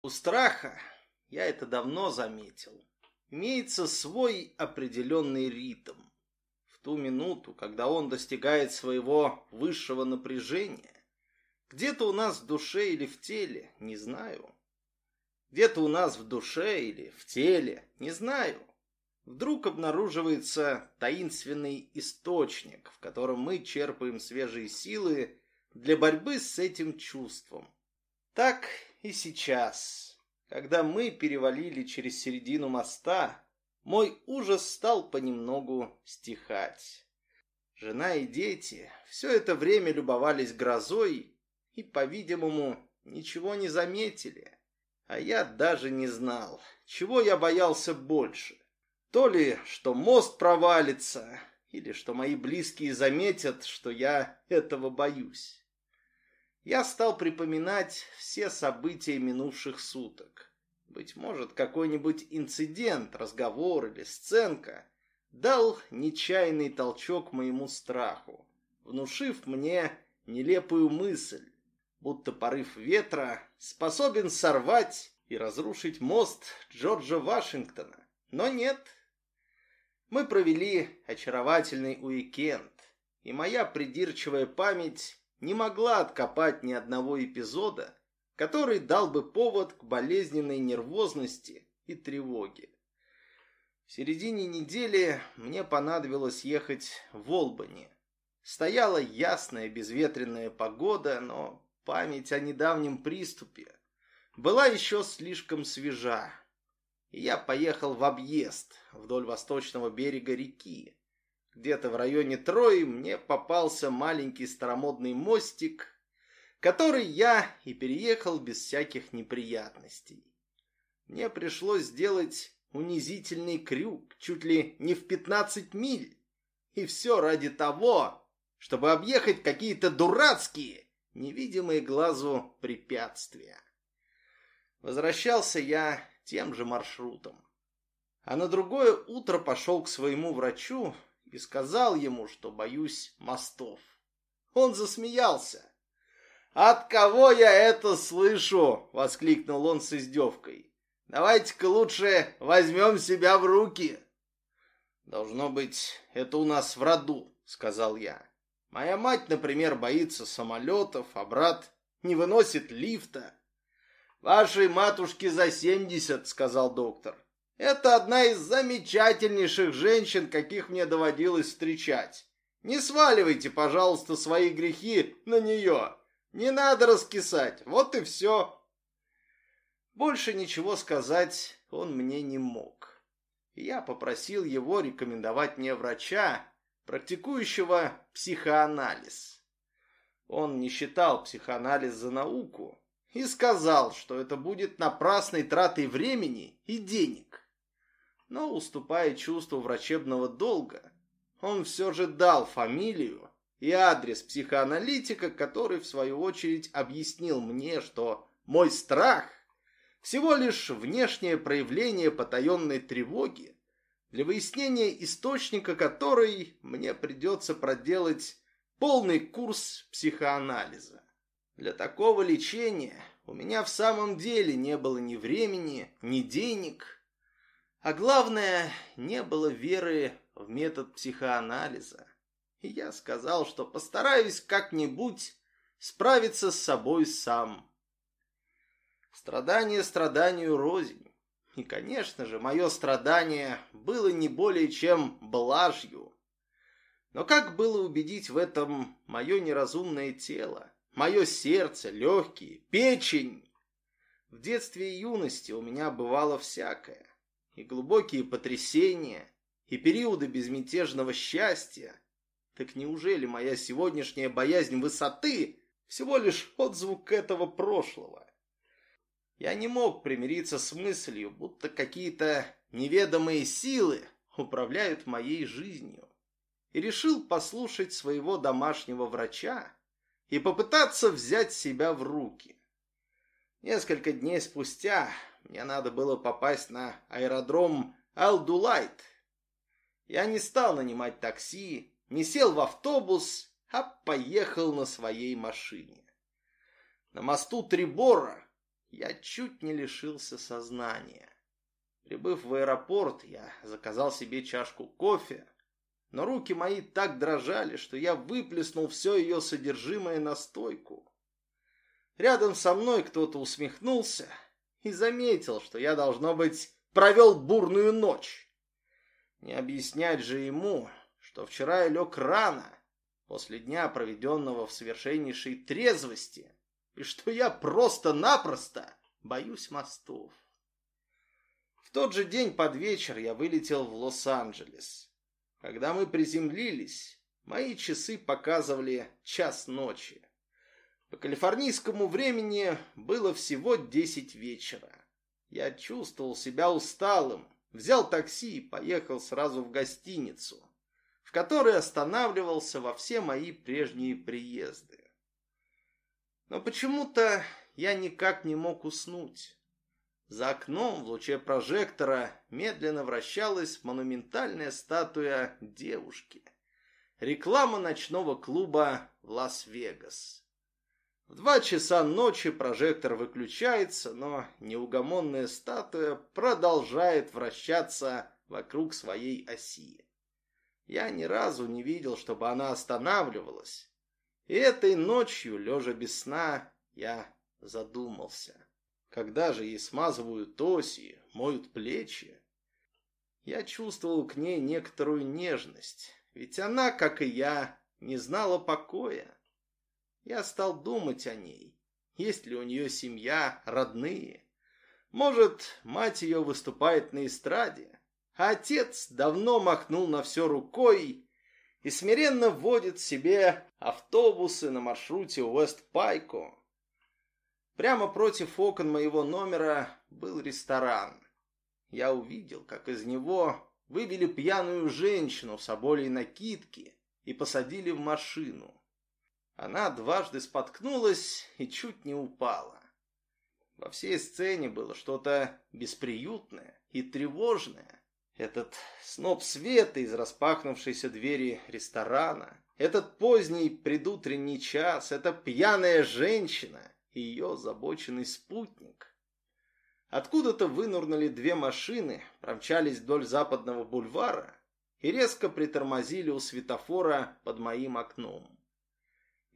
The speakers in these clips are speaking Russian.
У страха, я это давно заметил, имеется свой определенный ритм. В ту минуту, когда он достигает своего высшего напряжения, где-то у нас в душе или в теле, не знаю. Где-то у нас в душе или в теле, не знаю. Вдруг обнаруживается таинственный источник, в котором мы черпаем свежие силы для борьбы с этим чувством. Так и сейчас, когда мы перевалили через середину моста, мой ужас стал понемногу стихать. Жена и дети все это время любовались грозой и, по-видимому, ничего не заметили. А я даже не знал, чего я боялся больше. То ли, что мост провалится, или что мои близкие заметят, что я этого боюсь. Я стал припоминать все события минувших суток. Быть может, какой-нибудь инцидент, разговор или сценка дал нечаянный толчок моему страху, внушив мне нелепую мысль, будто порыв ветра способен сорвать и разрушить мост Джорджа Вашингтона. Но нет. Мы провели очаровательный уикенд, и моя придирчивая память не могла откопать ни одного эпизода, который дал бы повод к болезненной нервозности и тревоге. В середине недели мне понадобилось ехать в Олбани. Стояла ясная безветренная погода, но память о недавнем приступе была еще слишком свежа. И я поехал в объезд вдоль восточного берега реки. Где-то в районе Трои мне попался маленький старомодный мостик, который я и переехал без всяких неприятностей. Мне пришлось сделать унизительный крюк чуть ли не в 15 миль. И все ради того, чтобы объехать какие-то дурацкие невидимые глазу препятствия. Возвращался я тем же маршрутом. А на другое утро пошел к своему врачу и сказал ему, что боюсь мостов. Он засмеялся. «От кого я это слышу?» — воскликнул он с издевкой. «Давайте-ка лучше возьмем себя в руки». «Должно быть, это у нас в роду», — сказал я. Моя мать, например, боится самолетов, а брат не выносит лифта. Вашей матушке за семьдесят, сказал доктор. Это одна из замечательнейших женщин, каких мне доводилось встречать. Не сваливайте, пожалуйста, свои грехи на нее. Не надо раскисать, вот и все. Больше ничего сказать он мне не мог. Я попросил его рекомендовать мне врача, практикующего психоанализ. Он не считал психоанализ за науку и сказал, что это будет напрасной тратой времени и денег. Но, уступая чувству врачебного долга, он все же дал фамилию и адрес психоаналитика, который, в свою очередь, объяснил мне, что мой страх всего лишь внешнее проявление потаенной тревоги, для выяснения источника которой мне придется проделать полный курс психоанализа. Для такого лечения у меня в самом деле не было ни времени, ни денег, а главное, не было веры в метод психоанализа. И я сказал, что постараюсь как-нибудь справиться с собой сам. Страдание страданию рознь. И, конечно же, мое страдание было не более чем блажью. Но как было убедить в этом мое неразумное тело, мое сердце, легкие, печень? В детстве и юности у меня бывало всякое. И глубокие потрясения, и периоды безмятежного счастья. Так неужели моя сегодняшняя боязнь высоты всего лишь отзвук этого прошлого? Я не мог примириться с мыслью, будто какие-то неведомые силы управляют моей жизнью. И решил послушать своего домашнего врача и попытаться взять себя в руки. Несколько дней спустя мне надо было попасть на аэродром Алдулайт. Я не стал нанимать такси, не сел в автобус, а поехал на своей машине. На мосту Трибора я чуть не лишился сознания. Прибыв в аэропорт, я заказал себе чашку кофе, но руки мои так дрожали, что я выплеснул все ее содержимое на стойку. Рядом со мной кто-то усмехнулся и заметил, что я, должно быть, провел бурную ночь. Не объяснять же ему, что вчера я лег рано, после дня, проведенного в совершеннейшей трезвости, и что я просто-напросто боюсь мостов. В тот же день под вечер я вылетел в Лос-Анджелес. Когда мы приземлились, мои часы показывали час ночи. По калифорнийскому времени было всего десять вечера. Я чувствовал себя усталым, взял такси и поехал сразу в гостиницу, в которой останавливался во все мои прежние приезды. Но почему-то я никак не мог уснуть. За окном в луче прожектора медленно вращалась монументальная статуя девушки. Реклама ночного клуба в Лас-Вегас. В два часа ночи прожектор выключается, но неугомонная статуя продолжает вращаться вокруг своей оси. Я ни разу не видел, чтобы она останавливалась. И этой ночью, лежа без сна, я задумался. Когда же ей смазывают оси, моют плечи? Я чувствовал к ней некоторую нежность, ведь она, как и я, не знала покоя. Я стал думать о ней. Есть ли у нее семья, родные? Может, мать ее выступает на эстраде, а отец давно махнул на все рукой и смиренно вводит себе автобусы на маршруте Уэст-Пайко. Прямо против окон моего номера был ресторан. Я увидел, как из него вывели пьяную женщину в соболей накидке и посадили в машину. Она дважды споткнулась и чуть не упала. Во всей сцене было что-то бесприютное и тревожное. Этот сноп света из распахнувшейся двери ресторана, этот поздний предутренний час, эта пьяная женщина и ее озабоченный спутник. Откуда-то вынурнули две машины, промчались вдоль западного бульвара и резко притормозили у светофора под моим окном.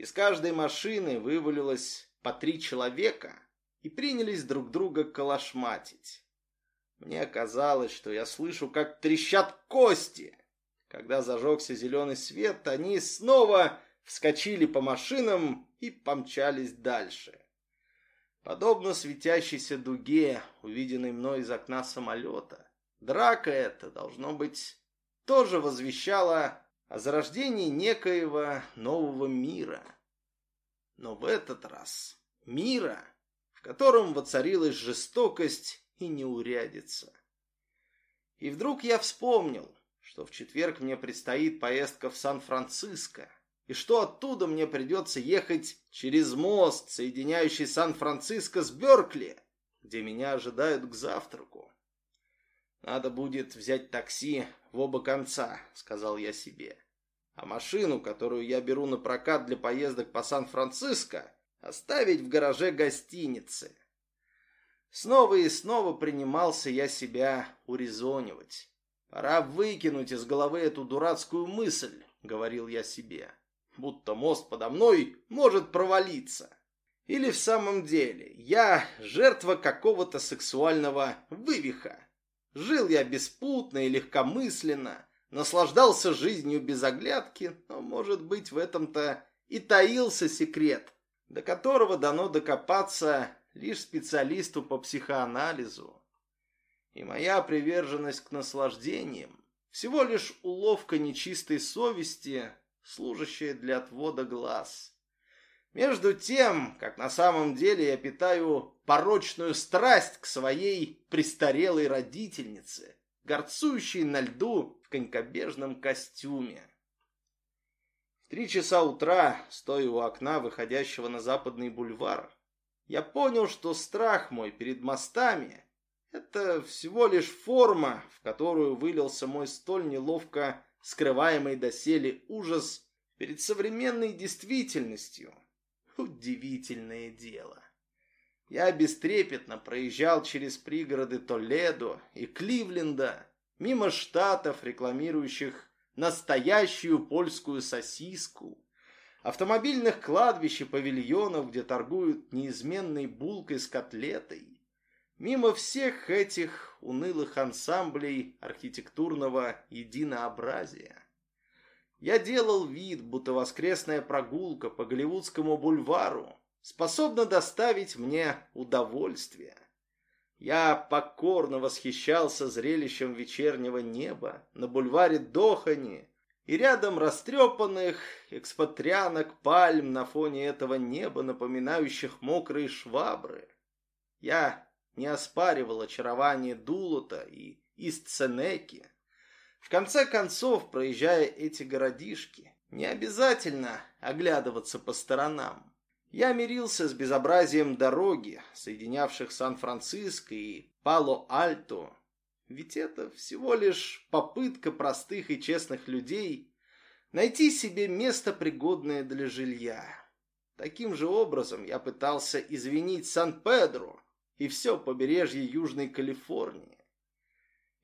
Из каждой машины вывалилось по три человека и принялись друг друга калашматить. Мне казалось, что я слышу, как трещат кости. Когда зажегся зеленый свет, они снова вскочили по машинам и помчались дальше. Подобно светящейся дуге, увиденной мной из окна самолета, драка эта, должно быть, тоже возвещала о зарождении некоего нового мира. Но в этот раз мира, в котором воцарилась жестокость и неурядица. И вдруг я вспомнил, что в четверг мне предстоит поездка в Сан-Франциско, и что оттуда мне придется ехать через мост, соединяющий Сан-Франциско с Беркли, где меня ожидают к завтраку. Надо будет взять такси в оба конца, сказал я себе. А машину, которую я беру на прокат для поездок по Сан-Франциско, оставить в гараже гостиницы. Снова и снова принимался я себя урезонивать. Пора выкинуть из головы эту дурацкую мысль, говорил я себе, будто мост подо мной может провалиться. Или в самом деле я жертва какого-то сексуального вывиха. Жил я беспутно и легкомысленно, наслаждался жизнью без оглядки, но, может быть, в этом-то и таился секрет, до которого дано докопаться лишь специалисту по психоанализу. И моя приверженность к наслаждениям всего лишь уловка нечистой совести, служащая для отвода глаз. Между тем, как на самом деле я питаю порочную страсть к своей престарелой родительнице, горцующей на льду в конькобежном костюме. В три часа утра, стоя у окна, выходящего на западный бульвар, я понял, что страх мой перед мостами — это всего лишь форма, в которую вылился мой столь неловко скрываемый доселе ужас перед современной действительностью. Удивительное дело. Я бестрепетно проезжал через пригороды Толедо и Кливленда, мимо штатов, рекламирующих настоящую польскую сосиску, автомобильных кладбищ и павильонов, где торгуют неизменной булкой с котлетой, мимо всех этих унылых ансамблей архитектурного единообразия. Я делал вид, будто воскресная прогулка по Голливудскому бульвару способна доставить мне удовольствие. Я покорно восхищался зрелищем вечернего неба на бульваре Дохани и рядом растрепанных экспатрианок пальм на фоне этого неба, напоминающих мокрые швабры. Я не оспаривал очарование Дулута и Истсенеки. В конце концов, проезжая эти городишки, не обязательно оглядываться по сторонам. Я мирился с безобразием дороги, соединявших Сан-Франциско и Пало-Альто. Ведь это всего лишь попытка простых и честных людей найти себе место, пригодное для жилья. Таким же образом я пытался извинить Сан-Педро и все побережье Южной Калифорнии.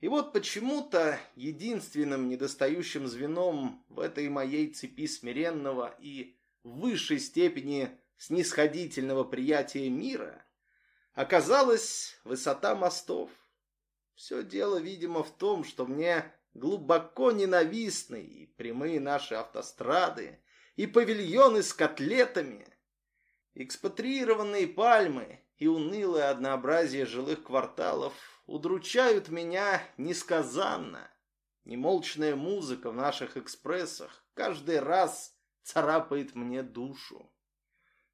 И вот почему-то единственным недостающим звеном в этой моей цепи смиренного и в высшей степени снисходительного приятия мира оказалась высота мостов. Все дело, видимо, в том, что мне глубоко ненавистны и прямые наши автострады, и павильоны с котлетами, экспатриированные пальмы и унылое однообразие жилых кварталов удручают меня несказанно. Немолчная музыка в наших экспрессах каждый раз царапает мне душу.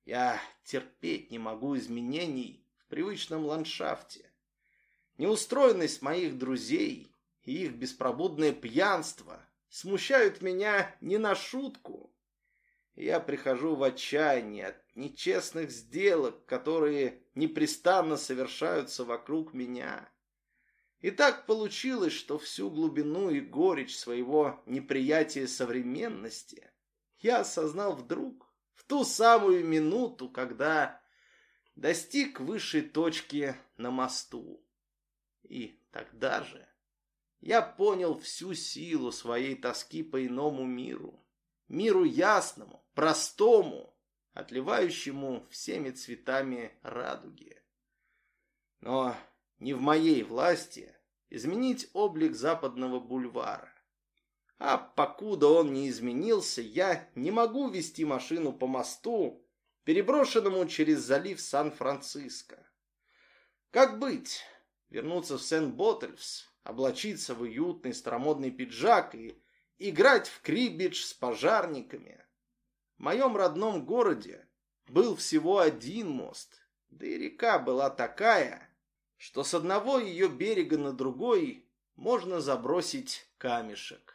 Я терпеть не могу изменений в привычном ландшафте. Неустроенность моих друзей и их беспробудное пьянство смущают меня не на шутку. Я прихожу в отчаяние от нечестных сделок, которые непрестанно совершаются вокруг меня. И так получилось, что всю глубину и горечь своего неприятия современности я осознал вдруг, в ту самую минуту, когда достиг высшей точки на мосту. И тогда же я понял всю силу своей тоски по иному миру, миру ясному, простому, отливающему всеми цветами радуги. Но не в моей власти изменить облик западного бульвара. А покуда он не изменился, я не могу вести машину по мосту, переброшенному через залив Сан-Франциско. Как быть? Вернуться в Сент-Боттельс, облачиться в уютный старомодный пиджак и играть в крибидж с пожарниками? В моем родном городе был всего один мост, да и река была такая, что с одного ее берега на другой можно забросить камешек.